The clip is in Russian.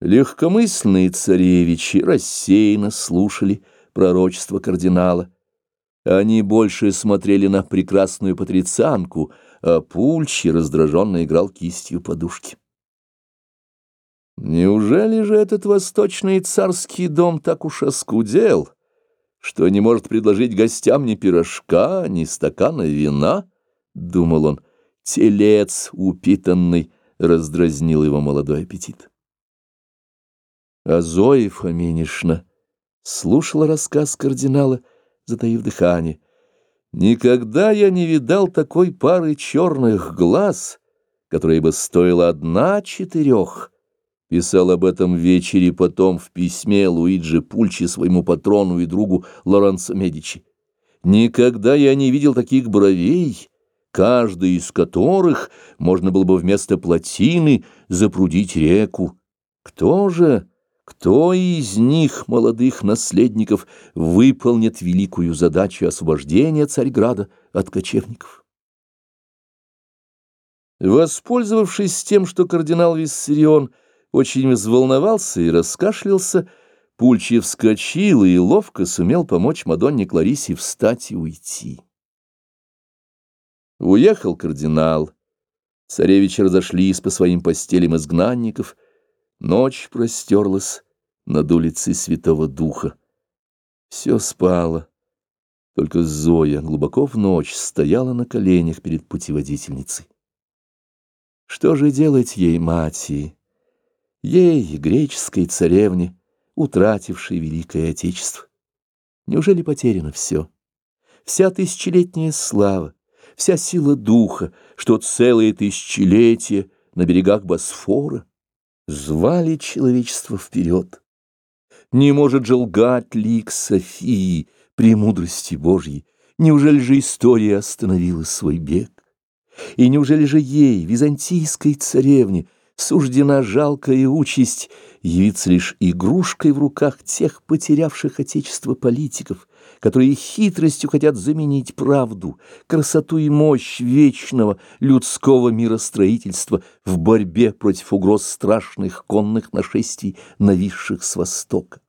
Легкомысленные царевичи рассеянно слушали пророчество кардинала. Они больше смотрели на прекрасную патрицианку, а Пульчи раздраженно играл кистью подушки. Неужели же этот восточный царский дом так уж оскудел, что не может предложить гостям ни пирожка, ни стакана вина? — думал он. Телец упитанный раздразнил его молодой аппетит. А Зоя Фоминишна слушала рассказ кардинала, затаив дыхание. «Никогда я не видал такой пары черных глаз, которая бы стоила одна четырех», — писал об этом вечере потом в письме Луиджи Пульчи своему патрону и другу Лоренцо Медичи. «Никогда я не видел таких бровей» каждый из которых можно было бы вместо плотины запрудить реку. Кто же кто из них, молодых наследников, выполнит великую задачу освобождения Царьграда от кочевников? Воспользовавшись тем, что кардинал Виссарион очень взволновался и раскашлялся, Пульчи вскочил и ловко сумел помочь Мадонне Кларисе встать и уйти. Уехал кардинал. Царевичи разошлись по своим постелям изгнанников — Ночь простерлась над улицей Святого Духа. Все спало. Только Зоя глубоко в ночь стояла на коленях перед путеводительницей. Что же делать ей, матери? Ей, греческой царевне, утратившей Великое Отечество? Неужели потеряно все? Вся тысячелетняя слава, вся сила духа, что целые тысячелетия на берегах Босфора? Звали человечество вперед. Не может же лгать лик Софии, премудрости Божьей. Неужели же история остановила свой бег? И неужели же ей, византийской царевне, суждена жалкая участь явиться лишь игрушкой в руках тех потерявших отечество политиков, которые хитростью хотят заменить правду, красоту и мощь вечного людского миростроительства в борьбе против угроз страшных конных нашествий, нависших с востока.